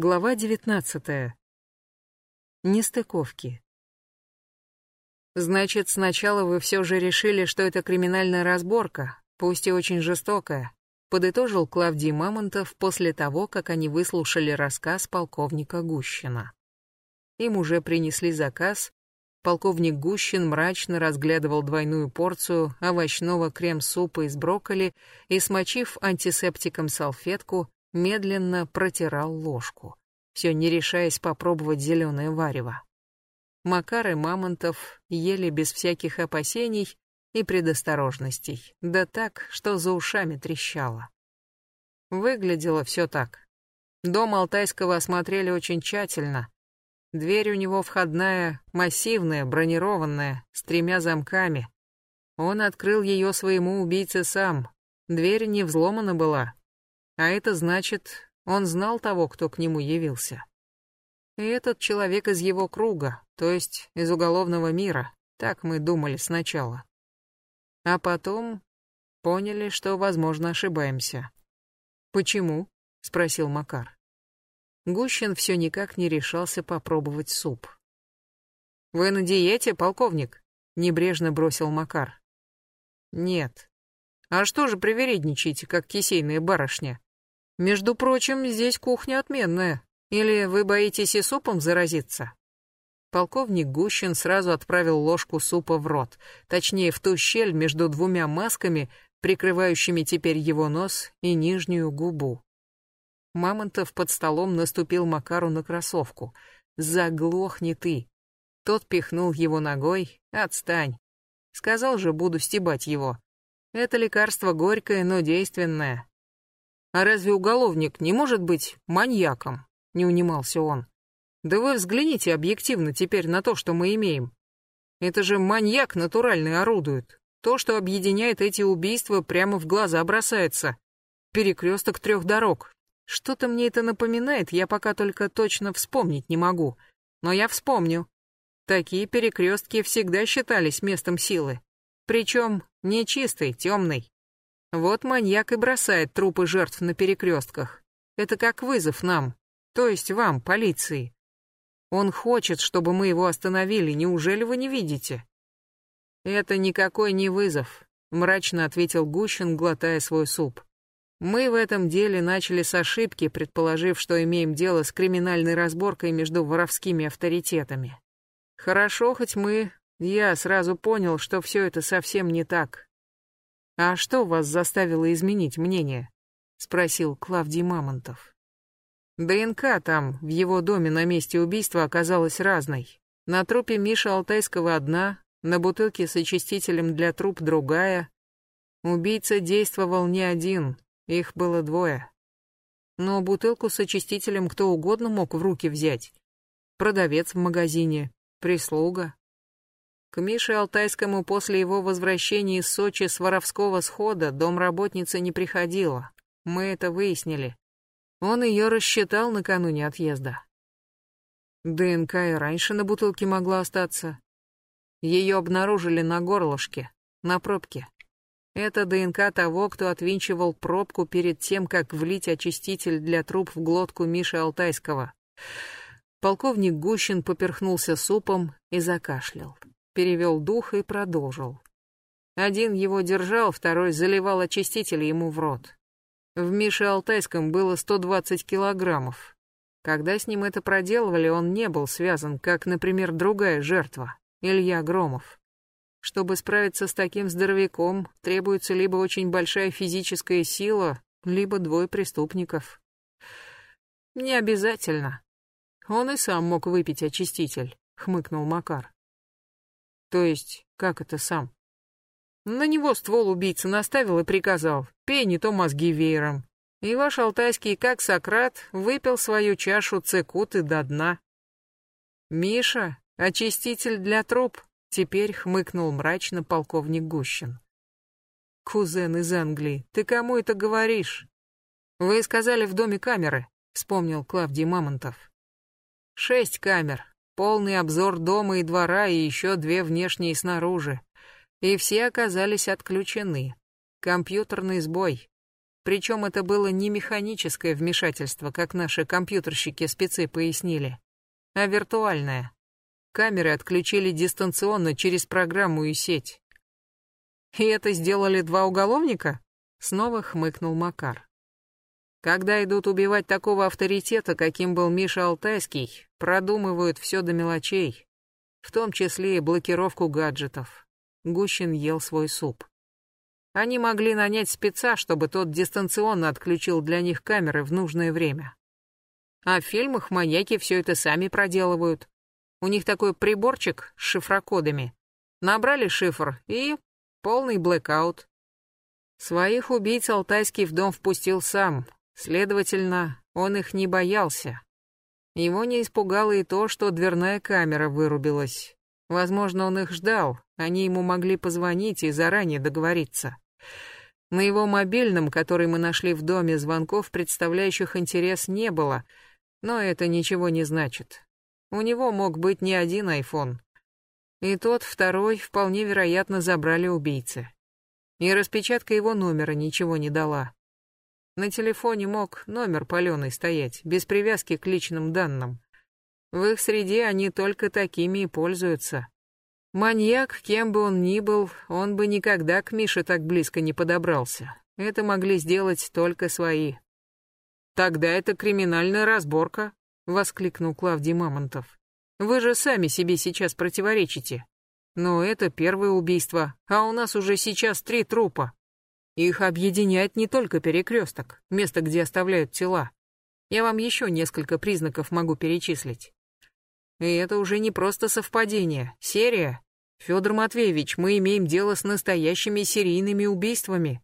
Глава 19. Нестыковки. Значит, сначала вы все же решили, что это криминальная разборка, пусть и очень жестокая, подытожил Клавдий Мамонтов после того, как они выслушали рассказ полковника Гущина. Им уже принесли заказ. Полковник Гущин мрачно разглядывал двойную порцию овощного крем-супа из брокколи и, смочив антисептиком салфетку, медленно протирал ложку, все не решаясь попробовать зеленое варево. Макар и Мамонтов ели без всяких опасений и предосторожностей, да так, что за ушами трещало. Выглядело все так. Дом Алтайского осмотрели очень тщательно. Дверь у него входная, массивная, бронированная, с тремя замками. Он открыл ее своему убийце сам. Дверь не взломана была, а это значит, он знал того, кто к нему явился. И этот человек из его круга, то есть из уголовного мира, так мы думали сначала. А потом поняли, что, возможно, ошибаемся. «Почему?» — спросил Макар. Гущин все никак не решался попробовать суп. «Вы на диете, полковник?» — небрежно бросил Макар. «Нет. А что же привередничаете, как кисейная барышня?» Между прочим, здесь кухня отменная. Или вы боитесь и супом заразиться? Полковник Гущин сразу отправил ложку супа в рот, точнее в ту щель между двумя масками, прикрывающими теперь его нос и нижнюю губу. Мамонтов под столом наступил Макару на кроссовку. «Заглохни ты!» Тот пихнул его ногой. «Отстань!» Сказал же, буду стебать его. Это лекарство горькое, но действенное. А разве уголовник не может быть маньяком? Не унимался он. Да вы взгляните объективно теперь на то, что мы имеем. Это же маньяк натуральный орудует. То, что объединяет эти убийства, прямо в глаза бросается. Перекресток трех дорог. Что-то мне это напоминает, я пока только точно вспомнить не могу. Но я вспомню. Такие перекрестки всегда считались местом силы. Причем не чистой, темной. Вот маньяк и бросает трупы жертв на перекрестках. Это как вызов нам, то есть вам, полиции. Он хочет, чтобы мы его остановили, неужели вы не видите? Это никакой не вызов, мрачно ответил Гущин, глотая свой суп. Мы в этом деле начали с ошибки, предположив, что имеем дело с криминальной разборкой между воровскими авторитетами. Хорошо, хоть мы... Я сразу понял, что все это совсем не так. «А что вас заставило изменить мнение?» — спросил Клавдий Мамонтов. ДНК там, в его доме на месте убийства, оказалась разной. На трупе Миши Алтайского одна, на бутылке с очистителем для труп другая. Убийца действовал не один, их было двое. Но бутылку с очистителем кто угодно мог в руки взять. Продавец в магазине, прислуга. К Мише Алтайскому после его возвращения из Сочи с воровского схода домработница не приходила. Мы это выяснили. Он ее рассчитал накануне отъезда. ДНК и раньше на бутылке могла остаться. Ее обнаружили на горлышке, на пробке. Это ДНК того, кто отвинчивал пробку перед тем, как влить очиститель для труб в глотку Миши Алтайского. Полковник Гущин поперхнулся супом и закашлял перевел дух и продолжил. Один его держал, второй заливал очиститель ему в рот. В Мише Алтайском было 120 килограммов. Когда с ним это проделывали, он не был связан, как, например, другая жертва, Илья Громов. Чтобы справиться с таким здоровяком, требуется либо очень большая физическая сила, либо двое преступников. Не обязательно. Он и сам мог выпить очиститель, хмыкнул Макар. То есть, как это сам? На него ствол убийца наставил и приказал, пей не то мозги веером. И ваш алтайский, как Сократ, выпил свою чашу цикуты до дна. Миша, очиститель для труп, теперь хмыкнул мрачно полковник Гущин. Кузен из Англии, ты кому это говоришь? Вы сказали в доме камеры, вспомнил Клавдий Мамонтов. Шесть камер, полный обзор дома и двора и еще две внешние снаружи. И все оказались отключены. Компьютерный сбой. Причем это было не механическое вмешательство, как наши компьютерщики-спецы пояснили, а виртуальное. Камеры отключили дистанционно через программу и сеть. «И это сделали два уголовника?» Снова хмыкнул Макар. Когда идут убивать такого авторитета, каким был Миша Алтайский, продумывают все до мелочей, в том числе и блокировку гаджетов. Гущин ел свой суп. Они могли нанять спеца, чтобы тот дистанционно отключил для них камеры в нужное время. А в фильмах маньяки все это сами проделывают. У них такой приборчик с шифрокодами. Набрали шифр и полный блэкаут. Своих убийц Алтайский в дом впустил сам, следовательно, он их не боялся. Его не испугало и то, что дверная камера вырубилась. Возможно, он их ждал, они ему могли позвонить и заранее договориться. На его мобильном, который мы нашли в доме, звонков, представляющих интерес, не было, но это ничего не значит. У него мог быть не один айфон. И тот, второй, вполне вероятно, забрали убийцы и распечатка его номера ничего не дала. На телефоне мог номер паленый стоять, без привязки к личным данным. В их среде они только такими и пользуются. Маньяк, кем бы он ни был, он бы никогда к Мише так близко не подобрался. Это могли сделать только свои. «Тогда это криминальная разборка», — воскликнул Клавдий Мамонтов. «Вы же сами себе сейчас противоречите. Но это первое убийство, а у нас уже сейчас три трупа. Их объединяет не только перекресток, место, где оставляют тела. Я вам еще несколько признаков могу перечислить. И это уже не просто совпадение, серия. Федор Матвеевич, мы имеем дело с настоящими серийными убийствами.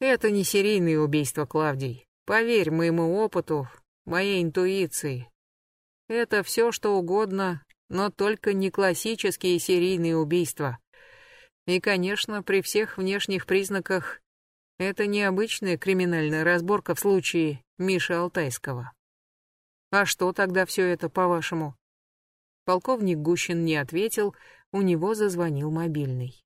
Это не серийные убийства, Клавдий. Поверь моему опыту, моей интуиции. Это все, что угодно, но только не классические серийные убийства. И, конечно, при всех внешних признаках это необычная криминальная разборка в случае Миши Алтайского. А что тогда все это, по-вашему? Полковник Гущин не ответил, у него зазвонил мобильный.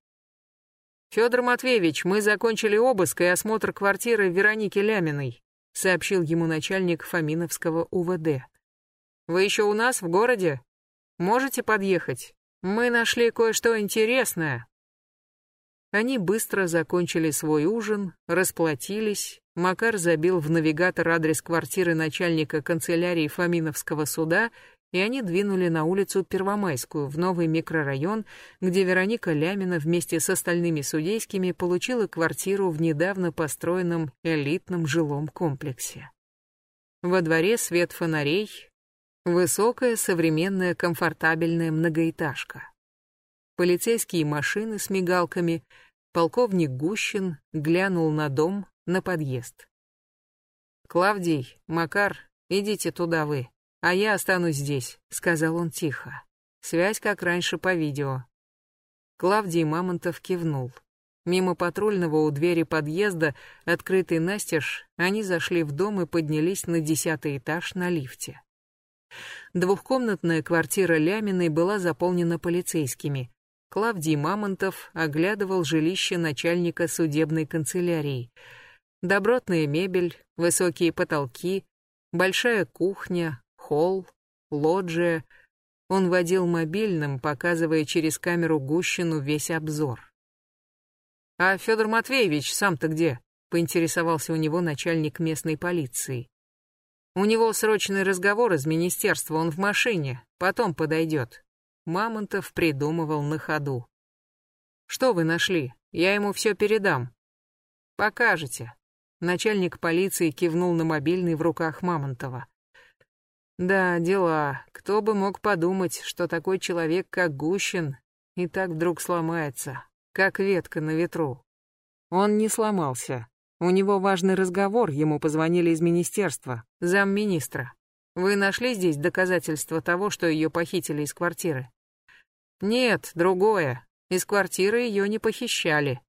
Федор Матвеевич, мы закончили обыск и осмотр квартиры Вероники Ляминой, сообщил ему начальник Фоминовского УВД. Вы еще у нас в городе? Можете подъехать? Мы нашли кое-что интересное». Они быстро закончили свой ужин, расплатились. Макар забил в навигатор адрес квартиры начальника канцелярии Фоминовского суда, и они двинули на улицу Первомайскую, в новый микрорайон, где Вероника Лямина вместе с остальными судейскими получила квартиру в недавно построенном элитном жилом комплексе. Во дворе свет фонарей, Высокая, современная, комфортабельная многоэтажка. Полицейские машины с мигалками. Полковник Гущин глянул на дом, на подъезд. «Клавдий, Макар, идите туда вы, а я останусь здесь», — сказал он тихо. Связь как раньше по видео. Клавдий Мамонтов кивнул. Мимо патрульного у двери подъезда, открытый настежь, они зашли в дом и поднялись на десятый этаж на лифте. Двухкомнатная квартира Ляминой была заполнена полицейскими. Клавдий Мамонтов оглядывал жилище начальника судебной канцелярии. Добротная мебель, высокие потолки, большая кухня, холл, лоджия. Он водил мобильным, показывая через камеру Гущину весь обзор. «А Федор Матвеевич сам-то где?» — поинтересовался у него начальник местной полиции. У него срочный разговор из министерства, он в машине, потом подойдет. Мамонтов придумывал на ходу. Что вы нашли? Я ему все передам. Покажете. Начальник полиции кивнул на мобильный в руках Мамонтова. Да, дела. Кто бы мог подумать, что такой человек, как Гущин, и так вдруг сломается, как ветка на ветру. Он не сломался. У него важный разговор, ему позвонили из министерства, замминистра. Вы нашли здесь доказательства того, что ее похитили из квартиры? Нет, другое. Из квартиры ее не похищали.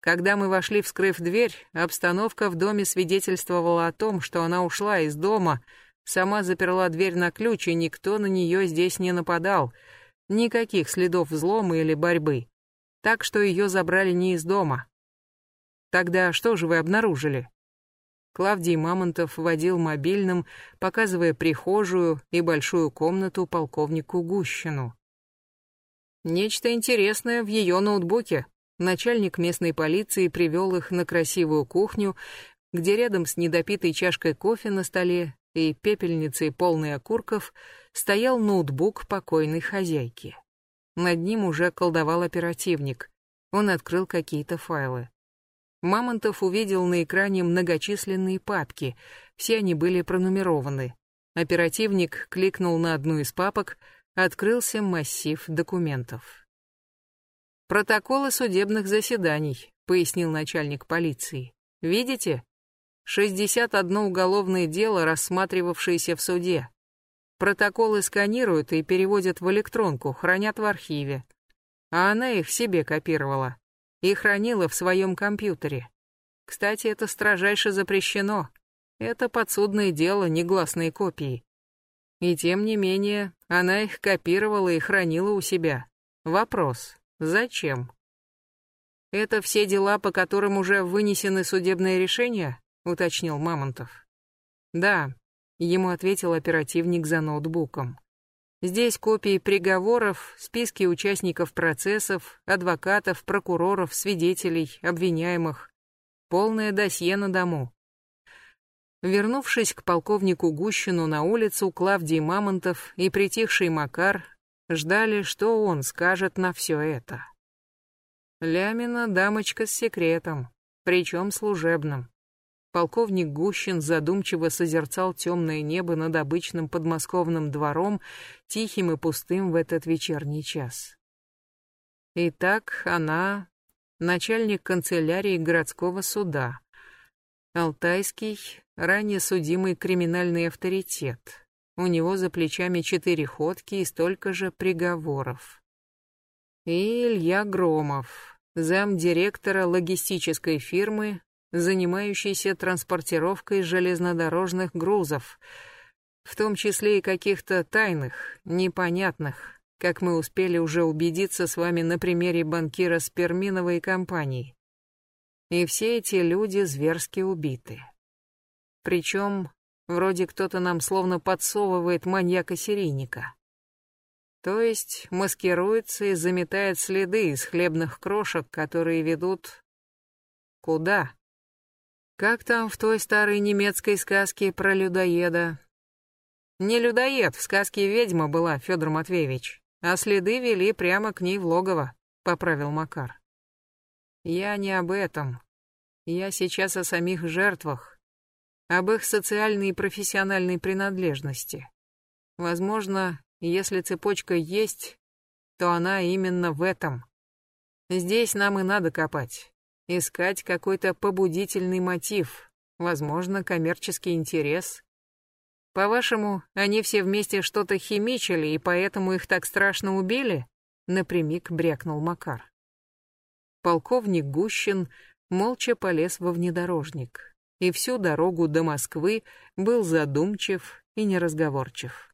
Когда мы вошли, вскрыв дверь, обстановка в доме свидетельствовала о том, что она ушла из дома, сама заперла дверь на ключ, и никто на нее здесь не нападал. Никаких следов взлома или борьбы. Так что ее забрали не из дома. Тогда что же вы обнаружили? Клавдий Мамонтов водил мобильным, показывая прихожую и большую комнату полковнику Гущину. Нечто интересное в ее ноутбуке. Начальник местной полиции привел их на красивую кухню, где рядом с недопитой чашкой кофе на столе и пепельницей полной окурков стоял ноутбук покойной хозяйки. Над ним уже колдовал оперативник. Он открыл какие-то файлы. Мамонтов увидел на экране многочисленные папки, все они были пронумерованы. Оперативник кликнул на одну из папок, открылся массив документов. «Протоколы судебных заседаний», — пояснил начальник полиции. «Видите? 61 уголовное дело, рассматривавшееся в суде. Протоколы сканируют и переводят в электронку, хранят в архиве. А она их себе копировала и хранила в своем компьютере. Кстати, это строжайше запрещено. Это подсудное дело, негласные копии. И тем не менее, она их копировала и хранила у себя. Вопрос, зачем? Это все дела, по которым уже вынесены судебные решения, уточнил Мамонтов. Да, ему ответил оперативник за ноутбуком. Здесь копии приговоров, списки участников процессов, адвокатов, прокуроров, свидетелей, обвиняемых. Полное досье на дому. Вернувшись к полковнику Гущину на улицу, Клавдий Мамонтов и притихший Макар ждали, что он скажет на все это. Лямина дамочка с секретом, причем служебным. Полковник Гущин задумчиво созерцал темное небо над обычным подмосковным двором, тихим и пустым в этот вечерний час. Итак, она начальник канцелярии городского суда. Алтайский, ранее судимый криминальный авторитет. У него за плечами четыре ходки и столько же приговоров. И Илья Громов, замдиректора логистической фирмы занимающийся транспортировкой железнодорожных грузов, в том числе и каких-то тайных, непонятных, как мы успели уже убедиться с вами на примере банкира Сперминовой компании. И все эти люди зверски убиты. Причем, вроде кто-то нам словно подсовывает маньяка-серийника. То есть маскируется и заметает следы из хлебных крошек, которые ведут... Куда? Как там в той старой немецкой сказке про людоеда? Не людоед, в сказке ведьма была, Федор Матвеевич, а следы вели прямо к ней в логово, поправил Макар. Я не об этом. Я сейчас о самих жертвах, об их социальной и профессиональной принадлежности. Возможно, если цепочка есть, то она именно в этом. Здесь нам и надо копать. Искать какой-то побудительный мотив, возможно, коммерческий интерес. По-вашему, они все вместе что-то химичили, и поэтому их так страшно убили? Напрямик брякнул Макар. Полковник Гущин молча полез во внедорожник, и всю дорогу до Москвы был задумчив и неразговорчив.